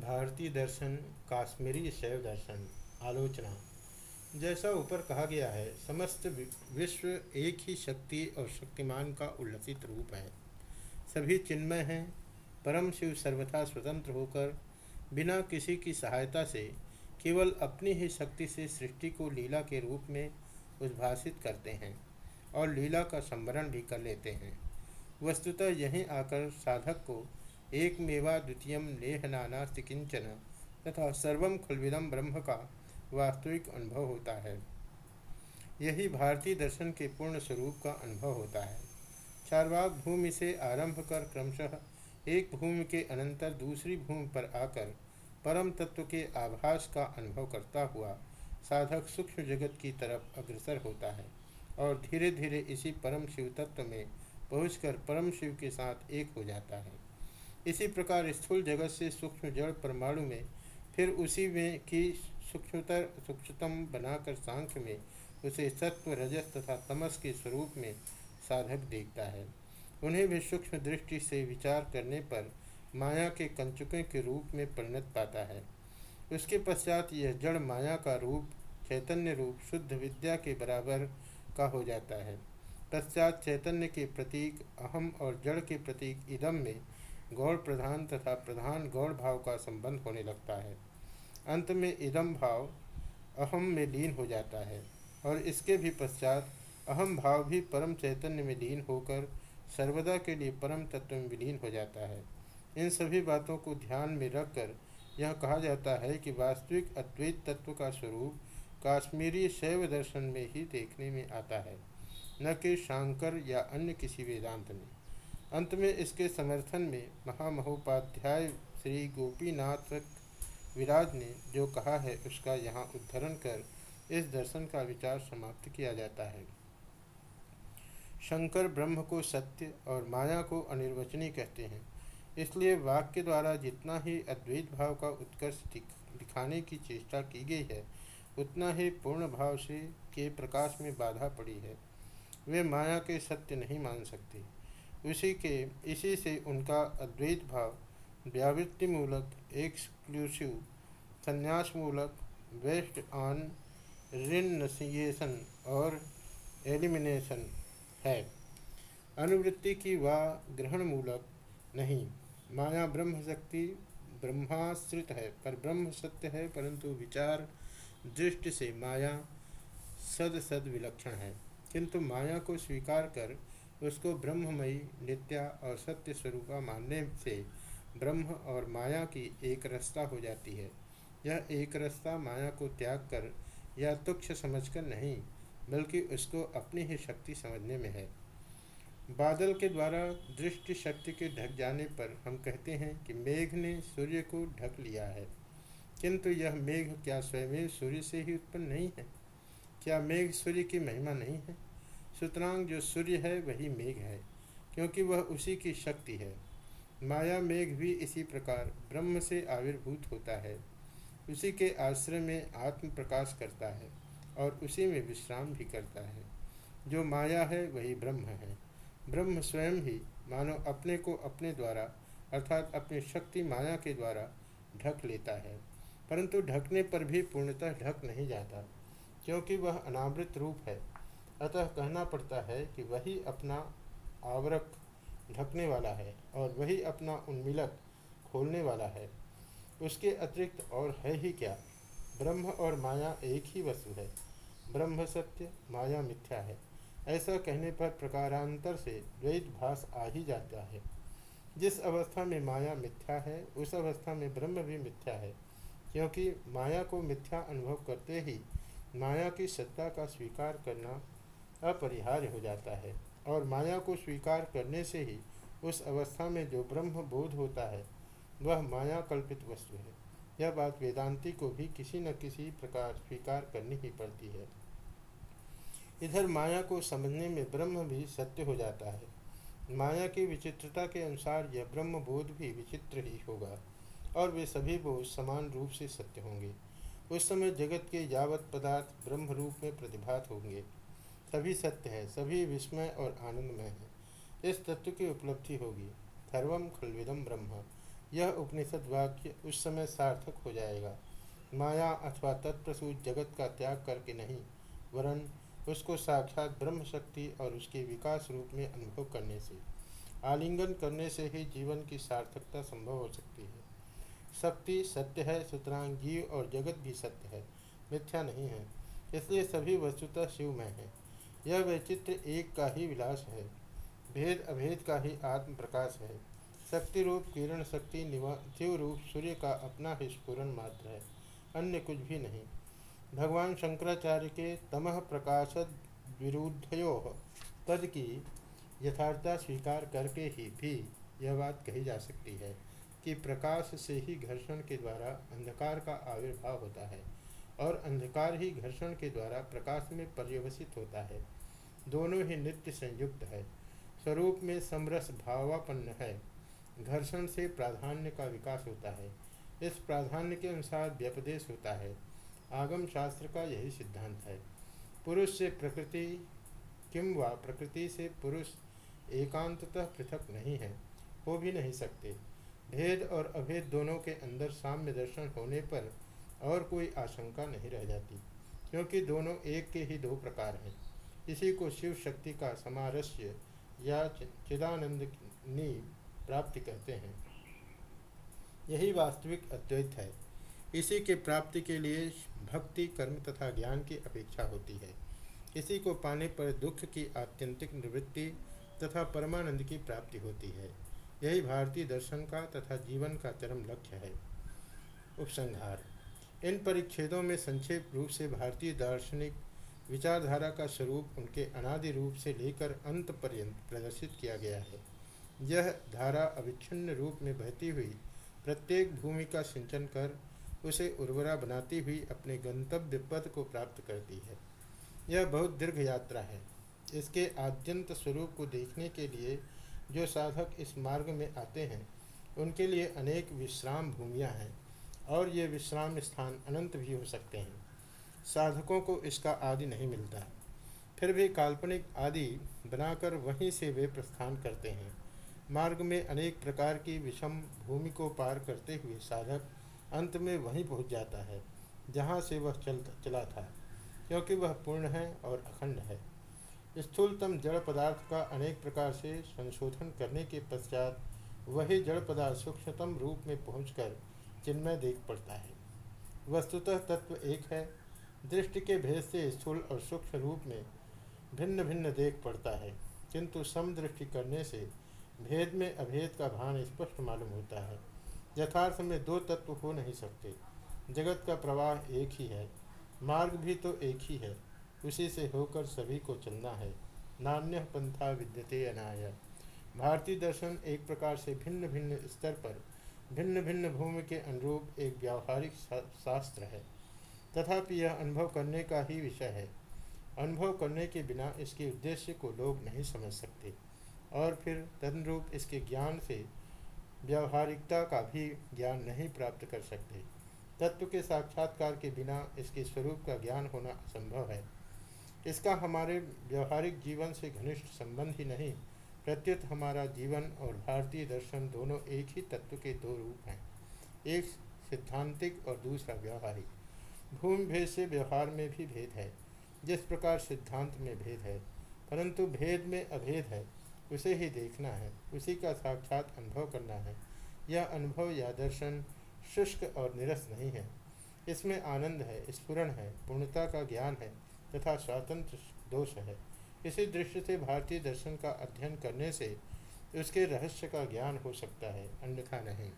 भारतीय दर्शन, काश्मीरी शैव दर्शन, आलोचना। जैसा ऊपर कहा गया है, समस्त विश्व एक ही शक्ति और शक्तिमान का उल्लसित रूप है। सभी चिन्मय हैं, परम शिव सर्वथा स्वतंत्र होकर, बिना किसी की सहायता से, केवल अपनी ही शक्ति से सृष्टि को लीला के रूप में उद्भाषित करते हैं और लीला का संवरण भी कर लेते हैं। वस्तुतः यहीं आकर साधक को एक मेवा द्वितीय लेह नाना किंचन तथा सर्वम खुलविदम ब्रह्म का वास्तविक अनुभव होता है। यही भारतीय दर्शन के पूर्ण स्वरूप का अनुभव होता है। चारवाक भूमि से आरंभ कर क्रमशः एक भूमि के अनंतर दूसरी भूमि पर आकर परम तत्व के आभास का अनुभव करता हुआ साधक सूक्ष्म जगत की तरफ़ अग्रसर होता है और धीरे धीरे इसी परम शिव तत्व में पहुंचकर परम शिव के साथ एक हो जाता है। इसी प्रकार स्थूल जगत से सूक्ष्म जड़ परमाणु में, फिर उसी में की सूक्ष्मतर सूक्ष्मतम बनाकर सांख्य में उसे सत्व, रजस तथा तमस के स्वरूप में साधक देखता है। उन्हें भी सूक्ष्म दृष्टि से विचार करने पर माया के कंचुके के रूप में परिणत पाता है। उसके पश्चात यह जड़ माया का रूप, चैतन्य रूप, शुद्ध विद्या के बराबर का हो जाता है। पश्चात चैतन्य के प्रतीक, अहम और जड़ के प्रतीक इदम में गौड़ प्रधान तथा प्रधान गौड़ भाव का संबंध होने लगता है। अंत में इदम भाव अहम में लीन हो जाता है और इसके भी पश्चात अहम भाव भी परम चैतन्य में लीन होकर सर्वदा के लिए परम तत्व में विलीन हो जाता है। इन सभी बातों को ध्यान में रखकर यह कहा जाता है कि वास्तविक अद्वैत तत्व का स्वरूप काश्मीरी शैव दर्शन में ही देखने में आता है, न कि शांकर या अन्य किसी वेदांत में। अंत में इसके समर्थन में महामहोपाध्याय श्री गोपीनाथ विराज ने जो कहा है उसका यहाँ उद्धरण कर इस दर्शन का विचार समाप्त किया जाता है। शंकर ब्रह्म को सत्य और माया को अनिर्वचनीय कहते हैं। इसलिए वाक्य द्वारा जितना ही अद्वैत भाव का उत्कर्ष दिखाने की चेष्टा की गई है, उतना ही पूर्ण भाव से के प्रकाश में बाधा पड़ी है। वे माया के सत्य नहीं मान सकते। उसी के, इसी से उनका अद्वैत भाव व्यावृत्ति मूलक एक्सक्लूसिव संन्यास मूलक वेस्ट ऑन रिनसिएशन और एलिमिनेशन है। अनुवृत्ति की व ग्रहण मूलक नहीं, माया ब्रह्म शक्ति ब्रह्माश्रित है, पर ब्रह्म सत्य है, परंतु विचार, दृष्टि से माया सद सद विलक्षण है। किंतु माया को स्वीकार कर उसको ब्रह्ममयी, नित्या और सत्य स्वरूपा मानने से ब्रह्म और माया की एक रस्ता हो जाती है। यह एक रस्ता माया को त्याग कर या तुक्ष समझकर नहीं, बल्कि उसको अपनी ही शक्ति समझने में है। बादल के द्वारा दृष्टि शक्ति के ढक जाने पर हम कहते हैं कि मेघ ने सूर्य को ढक लिया है। किंतु यह मेघ क्या स्वयं सूर्य से ही उत्पन्न नहीं है? क्या मेघ सूर्य की महिमा नहीं है? सुतरांग जो सूर्य है, वही मेघ है, क्योंकि वह उसी की शक्ति है। माया मेघ भी इसी प्रकार ब्रह्म से आविर्भूत होता है। उसी के आश्रय में आत्म प्रकाश करता है और उसी में विश्राम भी करता है। जो माया है, वही ब्रह्म है। ब्रह्म स्वयं ही मानो अपने को अपने द्वारा अर्थात अपनी शक्ति माया के द्वारा ढक लेता है। परंतु ढकने पर भी पूर्णतः ढक नहीं जाता, क्योंकि वह अनावृत रूप है। अतः कहना पड़ता है कि वही अपना आवरक ढकने वाला है और वही अपना उन्मिलक खोलने वाला है। उसके अतिरिक्त और है ही क्या? ब्रह्म और माया एक ही वस्तु है। ब्रह्म सत्य, माया मिथ्या है। ऐसा कहने पर प्रकारांतर से द्वैत भास आ ही जाता है। जिस अवस्था में माया मिथ्या है, उस अवस्था में ब्रह्म भी मिथ्या है। क्योंकि माया को मिथ्या अनुभव करते ही माया की सत्ता का स्वीकार करना अपरिहार्य हो जाता है और माया को स्वीकार करने से ही उस अवस्था में जो ब्रह्म बोध होता है, वह माया कल्पित वस्तु है। यह बात वेदांती को भी किसी न किसी प्रकार स्वीकार करनी ही पड़ती है। इधर माया को समझने में ब्रह्म भी सत्य हो जाता है। माया की विचित्रता के अनुसार यह ब्रह्म बोध भी विचित्र ही होगा और वे सभी बोध समान रूप से सत्य होंगे। उस समय जगत के यावत पदार्थ ब्रह्म रूप में प्रतिभात होंगे। सभी सत्य है, सभी विस्मय और आनंदमय है। इस तत्व की उपलब्धि होगी। सर्वम खलविदम ब्रह्म। यह उपनिषद वाक्य उस समय सार्थक हो जाएगा। माया अथवा तत्प्रसूत जगत का त्याग करके नहीं, वरन उसको साक्षात ब्रह्म शक्ति और उसके विकास रूप में अनुभव करने से, आलिंगन करने से ही जीवन की सार्थकता संभव हो सकती है। शक्ति सत्य है सुतरांग जीव और जगत भी सत्य है, मिथ्या नहीं है। इसलिए सभी वस्तुतः शिवमय है। यह वैचित्र एक का ही विलास है, भेद अभेद का ही आत्म प्रकाश है। शक्ति रूप, किरण शक्ति निवाथिव रूप, सूर्य का अपना ही स्फुरन मात्र है, अन्य कुछ भी नहीं। भगवान शंकराचार्य के तमह प्रकाश विरुद्धयो तद की यथार्थता स्वीकार करके ही भी यह बात कही जा सकती है कि प्रकाश से ही घर्षण के द्वारा अंधकार का आविर्भाव होता है। और अंधकार ही घर्षण के द्वारा प्रकाश में पर्यवसित होता है। दोनों ही नित्य संयुक्त है। स्वरूप में समरस भावापन्न है। घर्षण से प्राधान्य का विकास होता है। इस प्राधान्य के अनुसार व्यपदेश होता है। आगम शास्त्र का यही सिद्धांत है। पुरुष से प्रकृति किम व प्रकृति से पुरुष एकांततः पृथक नहीं है, हो भी नहीं सकते। भेद और अभेद दोनों के अंदर साम्य दर्शन होने पर और कोई आशंका नहीं रह जाती, क्योंकि दोनों एक के ही दो प्रकार हैं। इसी को शिव शक्ति का समारस्य या चिदानंद नी प्राप्ति कहते हैं। यही वास्तविक अद्वैत है। इसी के प्राप्ति के लिए भक्ति, कर्म तथा ज्ञान की अपेक्षा होती है। इसी को पाने पर दुख की आत्यंतिक निवृत्ति तथा परमानंद की प्राप्ति होती है। यही भारतीय दर्शन का तथा जीवन का चरम लक्ष्य है। उपसंहार। इन परिच्छेदों में संक्षेप रूप से भारतीय दार्शनिक विचारधारा का स्वरूप उनके अनादि रूप से लेकर अंत पर्यंत प्रदर्शित किया गया है। यह धारा अविच्छिन्न रूप में बहती हुई प्रत्येक भूमि का सिंचन कर उसे उर्वरा बनाती हुई अपने गंतव्य पद को प्राप्त करती है। यह बहुत दीर्घ यात्रा है। इसके आद्यंत स्वरूप को देखने के लिए जो साधक इस मार्ग में आते हैं, उनके लिए अनेक विश्राम भूमियाँ हैं। और ये विश्राम स्थान अनंत भी हो सकते हैं। साधकों को इसका आदि नहीं मिलता। फिर भी काल्पनिक आदि बनाकर वहीं से वे प्रस्थान करते हैं। मार्ग में अनेक प्रकार की विषम भूमि को पार करते हुए साधक अंत में वहीं पहुँच जाता है, जहाँ से वह चल, चला था, क्योंकि वह पूर्ण है और अखंड है। स्थूलतम जड़ पदार्थ का अनेक प्रकार से संशोधन करने के पश्चात वही जड़ पदार्थ सूक्ष्मतम रूप में पहुंचकर चिन्मय देख पड़ता है। वस्तुतः तत्व एक है। दृष्टि के भेद से स्थूल और सूक्ष्म रूप में भिन्न भिन्न देख पड़ता है। किंतु समदृष्टि करने से भेद में अभेद का भान स्पष्ट मालूम होता है। यथार्थ में दो तत्व हो नहीं सकते। जगत का प्रवाह एक ही है। मार्ग भी तो एक ही है। उसी से होकर सभी को चलना है। नान्य पंथा विद्यते अनाय। भारतीय दर्शन एक प्रकार से भिन्न भिन्न स्तर पर भिन्न भिन्न भूमि के अनुरूप एक व्यावहारिक शास्त्र है। तथापि यह अनुभव करने का ही विषय है। अनुभव करने के बिना इसके उद्देश्य को लोग नहीं समझ सकते। और फिर तदनुरूप इसके ज्ञान से व्यावहारिकता का भी ज्ञान नहीं प्राप्त कर सकते। तत्व के साक्षात्कार के बिना इसके स्वरूप का ज्ञान होना असंभव है। इसका हमारे व्यवहारिक जीवन से घनिष्ठ संबंध ही नहीं। प्रत्युत हमारा जीवन और भारतीय दर्शन दोनों एक ही तत्व के दो रूप हैं। एक सिद्धांतिक और दूसरा व्यवहारिक। भूमि भेद से व्यवहार में भी भेद है। जिस प्रकार सिद्धांत में भेद है, परंतु भेद में अभेद है, उसे ही देखना है, उसी का साक्षात अनुभव करना है। यह अनुभव या दर्शन शुष्क और निरस नहीं है। इसमें आनंद है स्फुरन है, पूर्णता का ज्ञान है, तथा स्वातंत्र दोष है। इसी दृष्टि से भारतीय दर्शन का अध्ययन करने से उसके रहस्य का ज्ञान हो सकता है, अन्यथा नहीं।